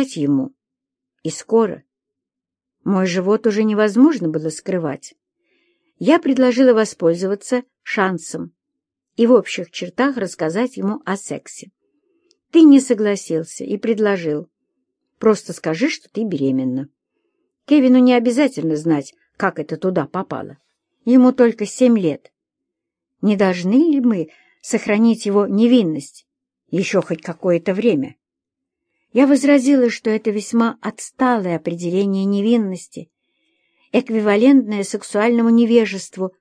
стать ему. И скоро. Мой живот уже невозможно было скрывать. Я предложила воспользоваться шансом и в общих чертах рассказать ему о сексе. Ты не согласился и предложил. Просто скажи, что ты беременна. Кевину не обязательно знать, как это туда попало. Ему только семь лет. Не должны ли мы сохранить его невинность еще хоть какое-то время? Я возразила, что это весьма отсталое определение невинности, эквивалентное сексуальному невежеству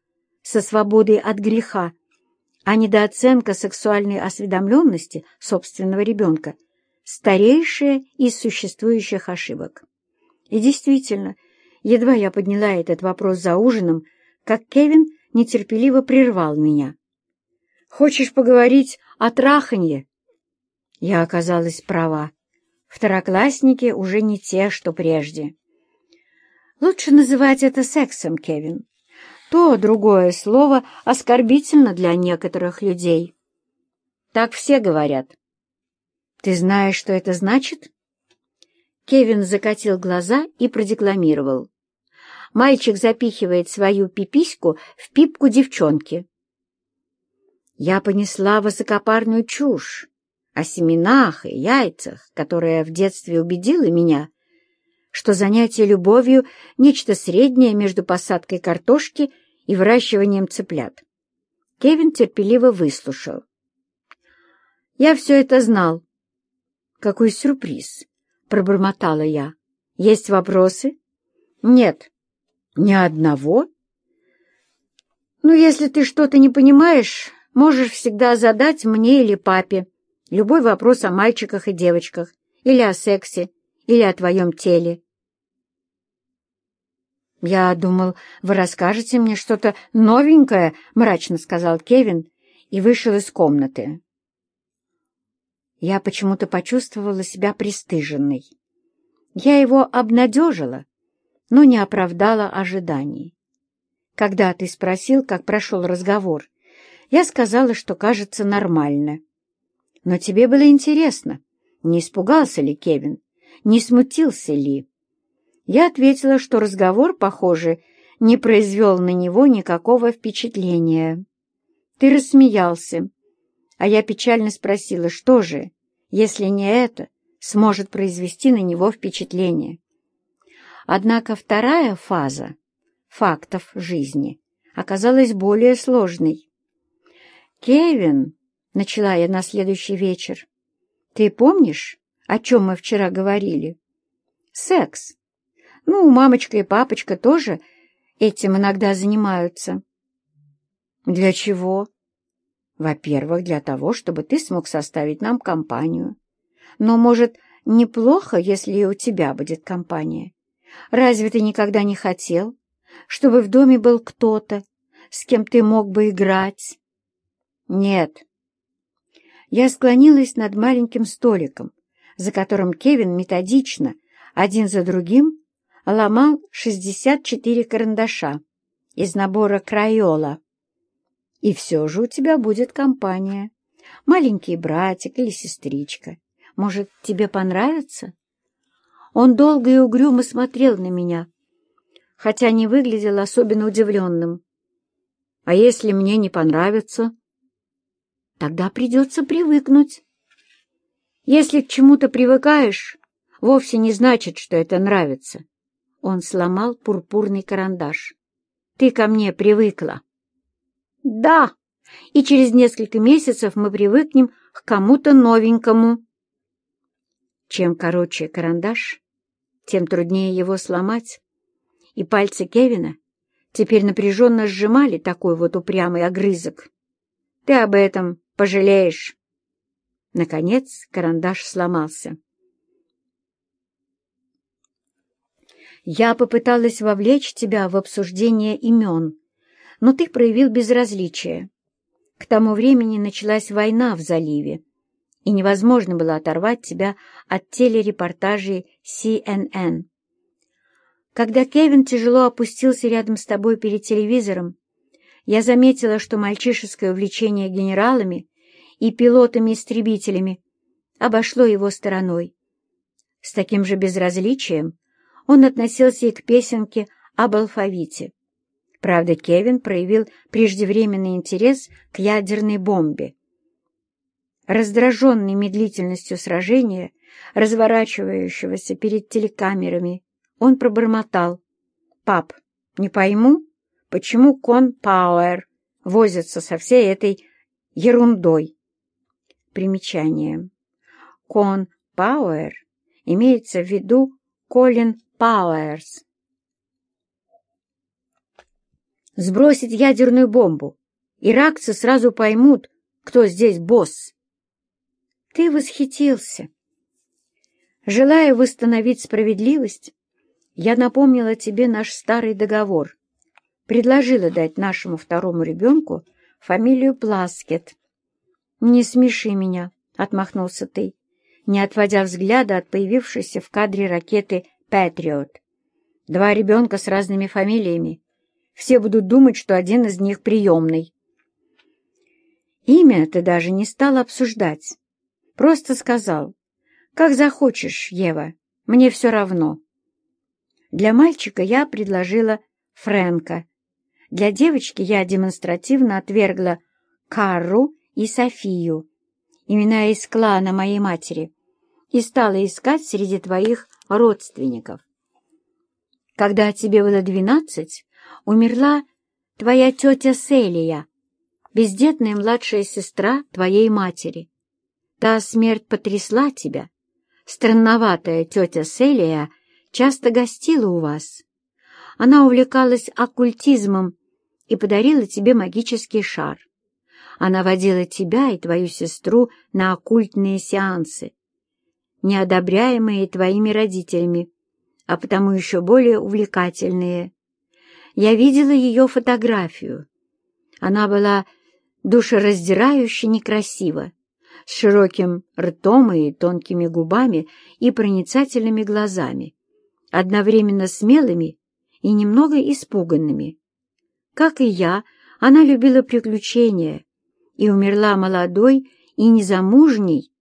со свободой от греха, а недооценка сексуальной осведомленности собственного ребенка — старейшая из существующих ошибок. И действительно, едва я подняла этот вопрос за ужином, как Кевин нетерпеливо прервал меня. «Хочешь поговорить о траханье?» Я оказалась права. Второклассники уже не те, что прежде. Лучше называть это сексом, Кевин. То другое слово оскорбительно для некоторых людей. Так все говорят. Ты знаешь, что это значит? Кевин закатил глаза и продекламировал. Мальчик запихивает свою пипиську в пипку девчонки. Я понесла высокопарную чушь о семенах и яйцах, которая в детстве убедила меня, что занятие любовью — нечто среднее между посадкой картошки и выращиванием цыплят. Кевин терпеливо выслушал. «Я все это знал». «Какой сюрприз!» — пробормотала я. «Есть вопросы?» «Нет». «Ни одного?» «Ну, если ты что-то не понимаешь, можешь всегда задать мне или папе любой вопрос о мальчиках и девочках, или о сексе, или о твоем теле. «Я думал, вы расскажете мне что-то новенькое», — мрачно сказал Кевин и вышел из комнаты. Я почему-то почувствовала себя пристыженной. Я его обнадежила, но не оправдала ожиданий. Когда ты спросил, как прошел разговор, я сказала, что кажется нормально. Но тебе было интересно, не испугался ли Кевин, не смутился ли? Я ответила, что разговор, похоже, не произвел на него никакого впечатления. Ты рассмеялся, а я печально спросила, что же, если не это, сможет произвести на него впечатление. Однако вторая фаза фактов жизни оказалась более сложной. «Кевин», — начала я на следующий вечер. «Ты помнишь, о чем мы вчера говорили?» «Секс. Ну, мамочка и папочка тоже этим иногда занимаются». «Для чего?» «Во-первых, для того, чтобы ты смог составить нам компанию. Но, может, неплохо, если и у тебя будет компания. Разве ты никогда не хотел, чтобы в доме был кто-то, с кем ты мог бы играть?» «Нет», я склонилась над маленьким столиком, за которым Кевин методично, один за другим, ломал 64 карандаша из набора «Крайола». И все же у тебя будет компания. Маленький братик или сестричка. Может, тебе понравится? Он долго и угрюмо смотрел на меня, хотя не выглядел особенно удивленным. А если мне не понравится? Тогда придется привыкнуть. Если к чему-то привыкаешь, вовсе не значит, что это нравится. Он сломал пурпурный карандаш. Ты ко мне привыкла. Да, и через несколько месяцев мы привыкнем к кому-то новенькому. Чем короче карандаш, тем труднее его сломать. И пальцы Кевина теперь напряженно сжимали такой вот упрямый огрызок. Ты об этом Пожалеешь!» Наконец карандаш сломался. «Я попыталась вовлечь тебя в обсуждение имен, но ты проявил безразличие. К тому времени началась война в заливе, и невозможно было оторвать тебя от телерепортажей CNN. Когда Кевин тяжело опустился рядом с тобой перед телевизором, я заметила, что мальчишеское увлечение генералами и пилотами-истребителями обошло его стороной. С таким же безразличием он относился и к песенке об алфавите. Правда, Кевин проявил преждевременный интерес к ядерной бомбе. Раздраженный медлительностью сражения, разворачивающегося перед телекамерами, он пробормотал. «Пап, не пойму, почему Кон Пауэр возится со всей этой ерундой?» Примечание. Кон Пауэр имеется в виду Колин Пауэрс. Сбросить ядерную бомбу. Иракцы сразу поймут, кто здесь босс. Ты восхитился. Желая восстановить справедливость, я напомнила тебе наш старый договор. Предложила дать нашему второму ребенку фамилию Пласкет. «Не смеши меня», — отмахнулся ты, не отводя взгляда от появившейся в кадре ракеты «Патриот». «Два ребенка с разными фамилиями. Все будут думать, что один из них приемный». Имя ты даже не стал обсуждать. Просто сказал, «Как захочешь, Ева, мне все равно». Для мальчика я предложила Фрэнка. Для девочки я демонстративно отвергла Карру и Софию, имена из клана моей матери, и стала искать среди твоих родственников. Когда тебе было двенадцать, умерла твоя тетя Селия, бездетная младшая сестра твоей матери. Та смерть потрясла тебя. Странноватая тетя Селия часто гостила у вас. Она увлекалась оккультизмом и подарила тебе магический шар. Она водила тебя и твою сестру на оккультные сеансы, неодобряемые твоими родителями, а потому еще более увлекательные. Я видела ее фотографию. Она была душераздирающе некрасива, с широким ртом и тонкими губами и проницательными глазами одновременно смелыми и немного испуганными. Как и я, она любила приключения и умерла молодой и незамужней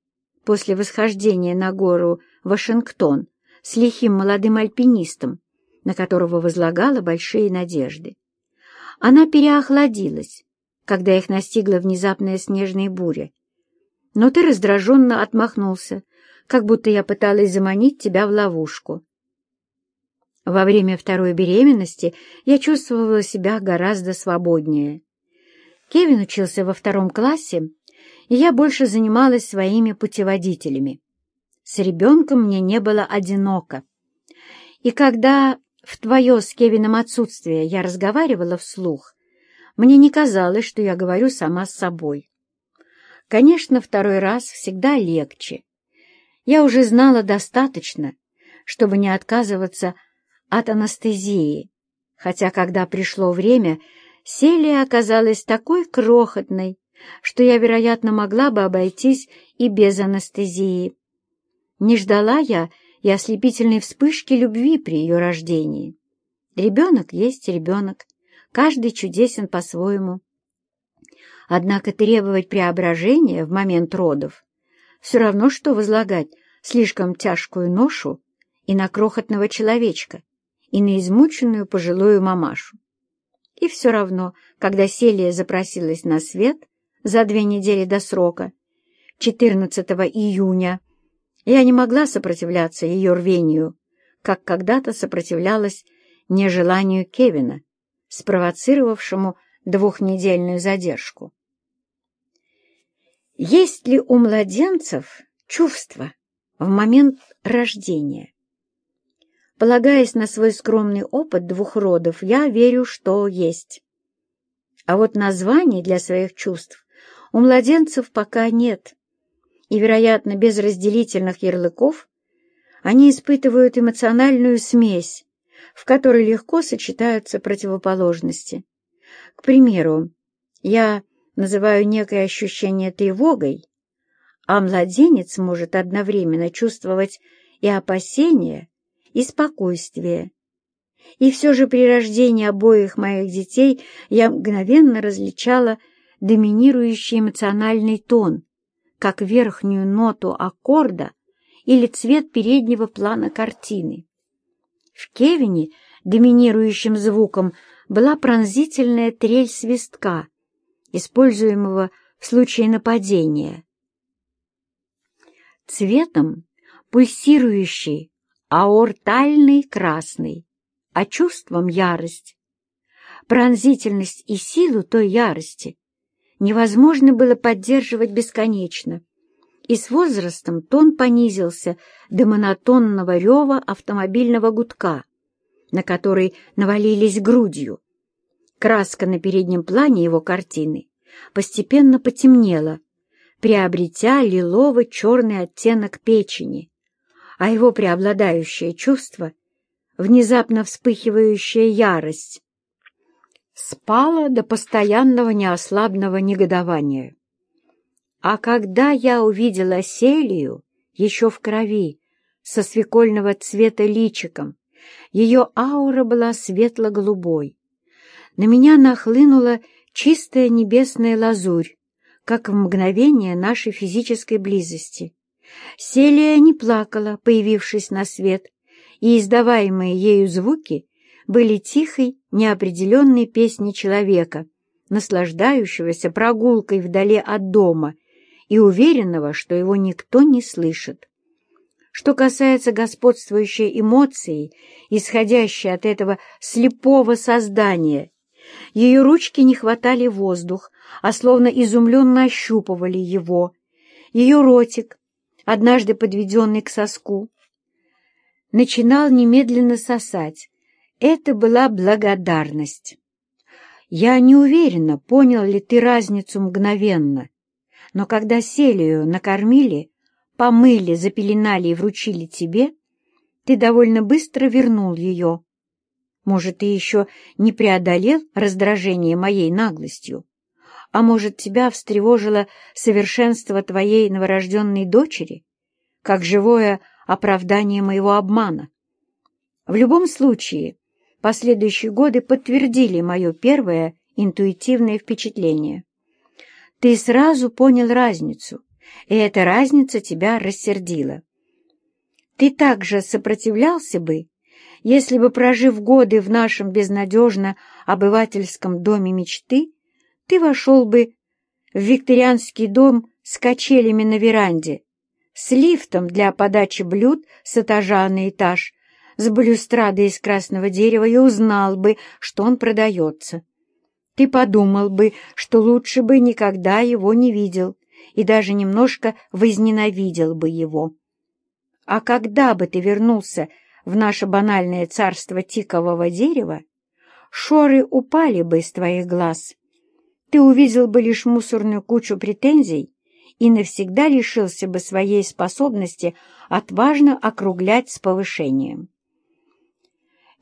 после восхождения на гору Вашингтон с лихим молодым альпинистом, на которого возлагала большие надежды. Она переохладилась, когда их настигла внезапная снежная буря. Но ты раздраженно отмахнулся, как будто я пыталась заманить тебя в ловушку. Во время второй беременности я чувствовала себя гораздо свободнее. Кевин учился во втором классе, и я больше занималась своими путеводителями. С ребенком мне не было одиноко. И когда в твое с Кевином отсутствие я разговаривала вслух, мне не казалось, что я говорю сама с собой. Конечно, второй раз всегда легче. Я уже знала достаточно, чтобы не отказываться от анестезии, хотя когда пришло время, Селия оказалась такой крохотной, что я, вероятно, могла бы обойтись и без анестезии. Не ждала я и ослепительной вспышки любви при ее рождении. Ребенок есть ребенок, каждый чудесен по-своему. Однако требовать преображения в момент родов все равно, что возлагать слишком тяжкую ношу и на крохотного человечка, и на измученную пожилую мамашу. И все равно, когда Селия запросилась на свет за две недели до срока, 14 июня, я не могла сопротивляться ее рвению, как когда-то сопротивлялась нежеланию Кевина, спровоцировавшему двухнедельную задержку. Есть ли у младенцев чувства в момент рождения? Полагаясь на свой скромный опыт двух родов, я верю, что есть. А вот названий для своих чувств у младенцев пока нет. И, вероятно, без разделительных ярлыков они испытывают эмоциональную смесь, в которой легко сочетаются противоположности. К примеру, я называю некое ощущение тревогой, а младенец может одновременно чувствовать и опасение, и спокойствие. И все же при рождении обоих моих детей я мгновенно различала доминирующий эмоциональный тон, как верхнюю ноту аккорда или цвет переднего плана картины. В Кевине доминирующим звуком была пронзительная трель свистка, используемого в случае нападения. Цветом пульсирующий аортальный красный, а чувством ярость. Пронзительность и силу той ярости невозможно было поддерживать бесконечно, и с возрастом тон понизился до монотонного рева автомобильного гудка, на который навалились грудью. Краска на переднем плане его картины постепенно потемнела, приобретя лилово-черный оттенок печени, а его преобладающее чувство, внезапно вспыхивающая ярость, спала до постоянного неослабного негодования. А когда я увидела Селию еще в крови, со свекольного цвета личиком, ее аура была светло-голубой. На меня нахлынула чистая небесная лазурь, как в мгновение нашей физической близости. Селия не плакала, появившись на свет, и издаваемые ею звуки были тихой, неопределенной песней человека, наслаждающегося прогулкой вдали от дома и уверенного, что его никто не слышит. Что касается господствующей эмоции, исходящей от этого слепого создания, ее ручки не хватали воздух, а словно изумленно ощупывали его. Ее ротик, однажды подведенный к соску, начинал немедленно сосать. Это была благодарность. Я не уверена, понял ли ты разницу мгновенно, но когда Селию накормили, помыли, запеленали и вручили тебе, ты довольно быстро вернул ее. Может, ты еще не преодолел раздражение моей наглостью? А может, тебя встревожило совершенство твоей новорожденной дочери, как живое оправдание моего обмана? В любом случае, последующие годы подтвердили мое первое интуитивное впечатление. Ты сразу понял разницу, и эта разница тебя рассердила. Ты также сопротивлялся бы, если бы, прожив годы в нашем безнадежно обывательском доме мечты, ты вошел бы в викторианский дом с качелями на веранде, с лифтом для подачи блюд с этажа на этаж, с балюстрадой из красного дерева и узнал бы, что он продается. Ты подумал бы, что лучше бы никогда его не видел и даже немножко возненавидел бы его. А когда бы ты вернулся в наше банальное царство тикового дерева, шоры упали бы из твоих глаз, ты увидел бы лишь мусорную кучу претензий и навсегда лишился бы своей способности отважно округлять с повышением.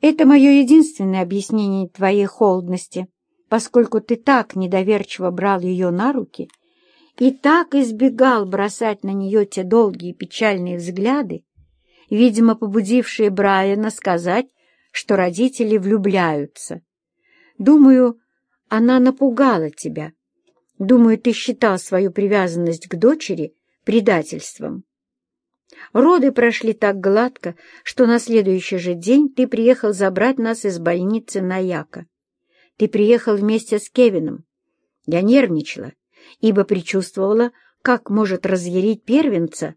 Это мое единственное объяснение твоей холодности, поскольку ты так недоверчиво брал ее на руки и так избегал бросать на нее те долгие печальные взгляды, видимо, побудившие Брайана сказать, что родители влюбляются. Думаю, она напугала тебя. Думаю, ты считал свою привязанность к дочери предательством. Роды прошли так гладко, что на следующий же день ты приехал забрать нас из больницы на Яко. Ты приехал вместе с Кевином. Я нервничала, ибо предчувствовала, как может разъярить первенца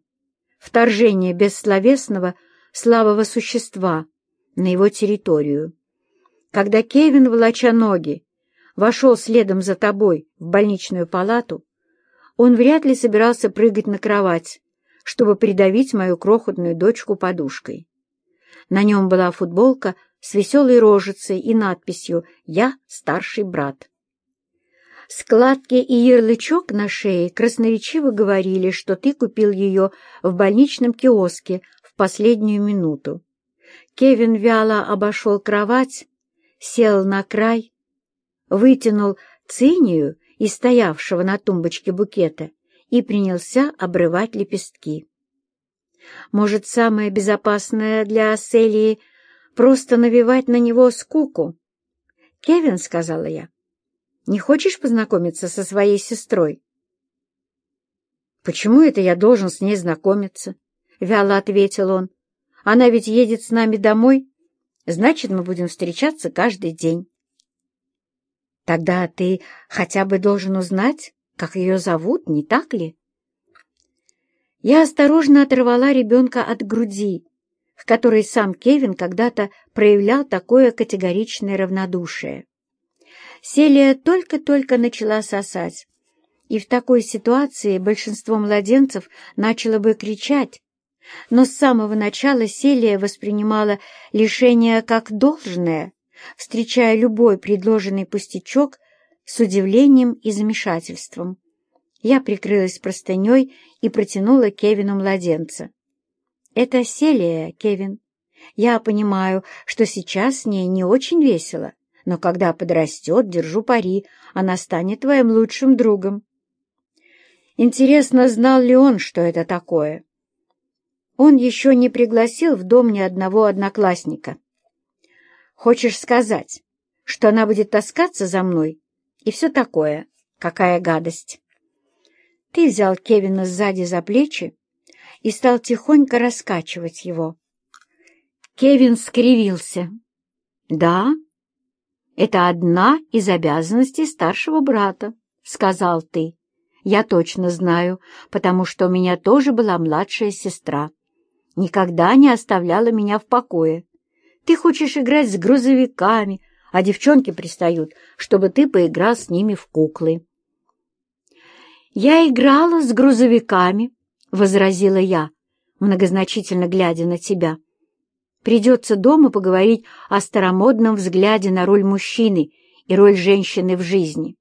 вторжение бессловесного слабого существа на его территорию. Когда Кевин, волоча ноги, вошел следом за тобой в больничную палату, он вряд ли собирался прыгать на кровать, чтобы придавить мою крохотную дочку подушкой. На нем была футболка с веселой рожицей и надписью «Я старший брат». Складки и ярлычок на шее красноречиво говорили, что ты купил ее в больничном киоске в последнюю минуту. Кевин вяло обошел кровать, сел на край вытянул цинию из стоявшего на тумбочке букета и принялся обрывать лепестки. Может, самое безопасное для Селии — просто навевать на него скуку? «Кевин», — сказала я, — «не хочешь познакомиться со своей сестрой?» «Почему это я должен с ней знакомиться? — вяло ответил он. «Она ведь едет с нами домой. Значит, мы будем встречаться каждый день». «Тогда ты хотя бы должен узнать, как ее зовут, не так ли?» Я осторожно оторвала ребенка от груди, к которой сам Кевин когда-то проявлял такое категоричное равнодушие. Селия только-только начала сосать, и в такой ситуации большинство младенцев начало бы кричать, но с самого начала Селия воспринимала лишение как должное, встречая любой предложенный пустячок с удивлением и замешательством. Я прикрылась простыней и протянула Кевину младенца. «Это Селия, Кевин. Я понимаю, что сейчас с ней не очень весело, но когда подрастет, держу пари, она станет твоим лучшим другом». Интересно, знал ли он, что это такое? Он еще не пригласил в дом ни одного одноклассника. «Хочешь сказать, что она будет таскаться за мной? И все такое. Какая гадость!» Ты взял Кевина сзади за плечи и стал тихонько раскачивать его. Кевин скривился. «Да, это одна из обязанностей старшего брата», — сказал ты. «Я точно знаю, потому что у меня тоже была младшая сестра. Никогда не оставляла меня в покое. Ты хочешь играть с грузовиками, а девчонки пристают, чтобы ты поиграл с ними в куклы». «Я играла с грузовиками», — возразила я, многозначительно глядя на тебя. «Придется дома поговорить о старомодном взгляде на роль мужчины и роль женщины в жизни.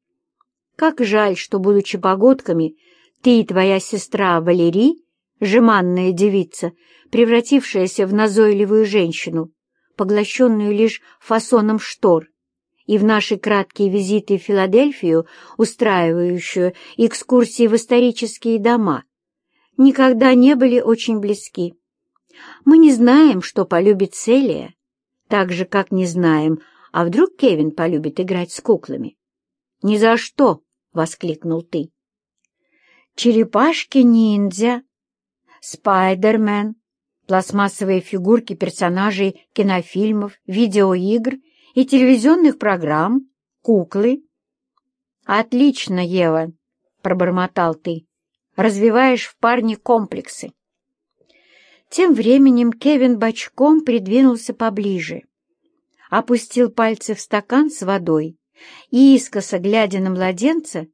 Как жаль, что, будучи погодками, ты и твоя сестра Валерий, жеманная девица, превратившаяся в назойливую женщину, поглощенную лишь фасоном штор, и в наши краткие визиты в Филадельфию, устраивающую экскурсии в исторические дома, никогда не были очень близки. Мы не знаем, что полюбит Селия, так же, как не знаем, а вдруг Кевин полюбит играть с куклами. «Ни за что!» — воскликнул ты. «Черепашки-ниндзя», «Спайдермен», пластмассовые фигурки персонажей кинофильмов, видеоигр и телевизионных программ, куклы. «Отлично, Ева!» — пробормотал ты. «Развиваешь в парне комплексы». Тем временем Кевин бочком придвинулся поближе, опустил пальцы в стакан с водой и, искоса глядя на младенца,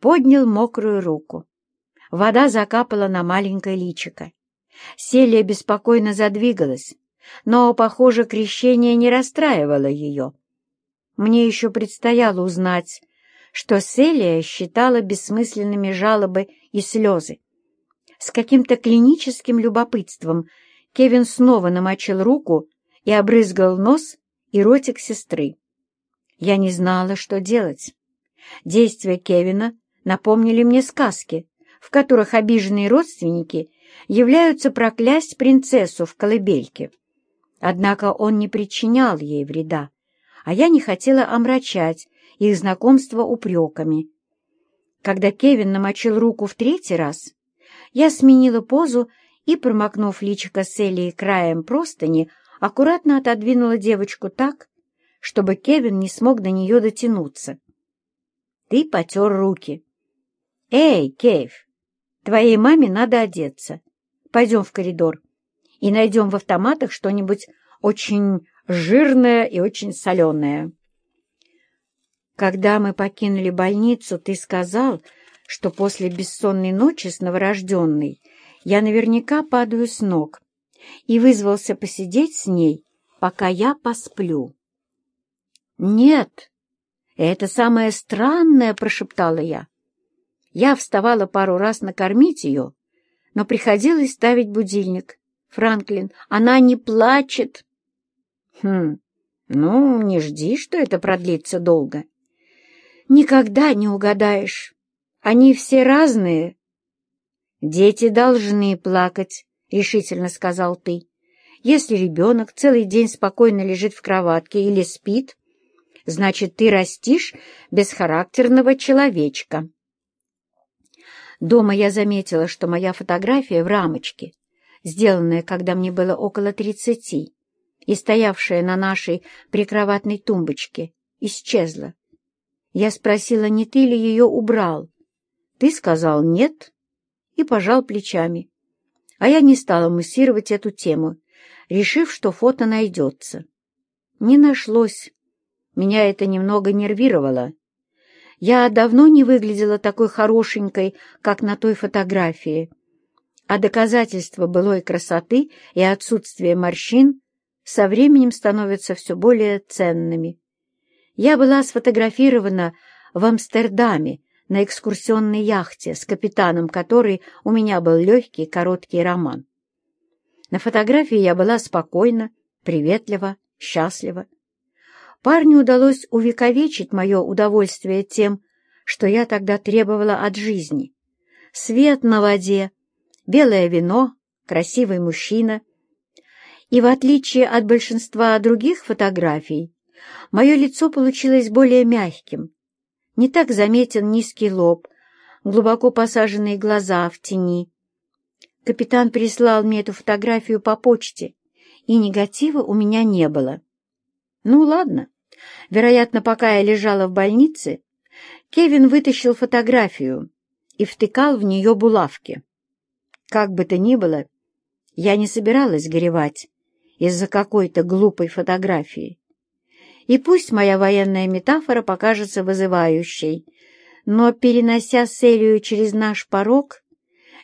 поднял мокрую руку. Вода закапала на маленькое личико. Селия беспокойно задвигалась, но, похоже, крещение не расстраивало ее. Мне еще предстояло узнать, что Селия считала бессмысленными жалобы и слезы. С каким-то клиническим любопытством Кевин снова намочил руку и обрызгал нос и ротик сестры. Я не знала, что делать. Действия Кевина напомнили мне сказки, в которых обиженные родственники являются проклясть принцессу в колыбельке. Однако он не причинял ей вреда, а я не хотела омрачать их знакомство упреками. Когда Кевин намочил руку в третий раз, я сменила позу и, промокнув личико Селии краем простыни, аккуратно отодвинула девочку так, чтобы Кевин не смог до нее дотянуться. Ты потер руки. «Эй, Кейв, твоей маме надо одеться. Пойдем в коридор и найдем в автоматах что-нибудь очень жирное и очень соленое. Когда мы покинули больницу, ты сказал, что после бессонной ночи с новорожденной я наверняка падаю с ног, и вызвался посидеть с ней, пока я посплю. «Нет, это самое странное», — прошептала я. Я вставала пару раз накормить ее, но приходилось ставить будильник. Франклин, она не плачет. Хм, ну, не жди, что это продлится долго. Никогда не угадаешь. Они все разные. Дети должны плакать, решительно сказал ты. Если ребенок целый день спокойно лежит в кроватке или спит, значит, ты растишь бесхарактерного человечка. Дома я заметила, что моя фотография в рамочке сделанная, когда мне было около тридцати, и стоявшая на нашей прикроватной тумбочке, исчезла. Я спросила, не ты ли ее убрал. Ты сказал «нет» и пожал плечами. А я не стала муссировать эту тему, решив, что фото найдется. Не нашлось. Меня это немного нервировало. Я давно не выглядела такой хорошенькой, как на той фотографии. А доказательства былой красоты и отсутствия морщин со временем становятся все более ценными. Я была сфотографирована в Амстердаме на экскурсионной яхте с капитаном, который у меня был легкий короткий роман. На фотографии я была спокойна, приветлива, счастлива. Парню удалось увековечить мое удовольствие тем, что я тогда требовала от жизни. Свет на воде, белое вино, красивый мужчина. И в отличие от большинства других фотографий, мое лицо получилось более мягким. Не так заметен низкий лоб, глубоко посаженные глаза в тени. Капитан прислал мне эту фотографию по почте, и негатива у меня не было. Ну, ладно. Вероятно, пока я лежала в больнице, Кевин вытащил фотографию и втыкал в нее булавки. Как бы то ни было, я не собиралась горевать из-за какой-то глупой фотографии. И пусть моя военная метафора покажется вызывающей, но, перенося Селию через наш порог,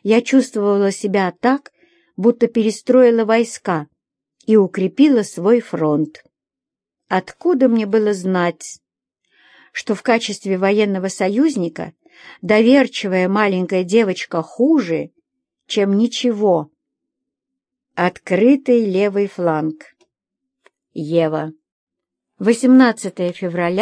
я чувствовала себя так, будто перестроила войска и укрепила свой фронт. Откуда мне было знать, что в качестве военного союзника доверчивая маленькая девочка хуже, чем ничего? Открытый левый фланг. Ева. 18 февраля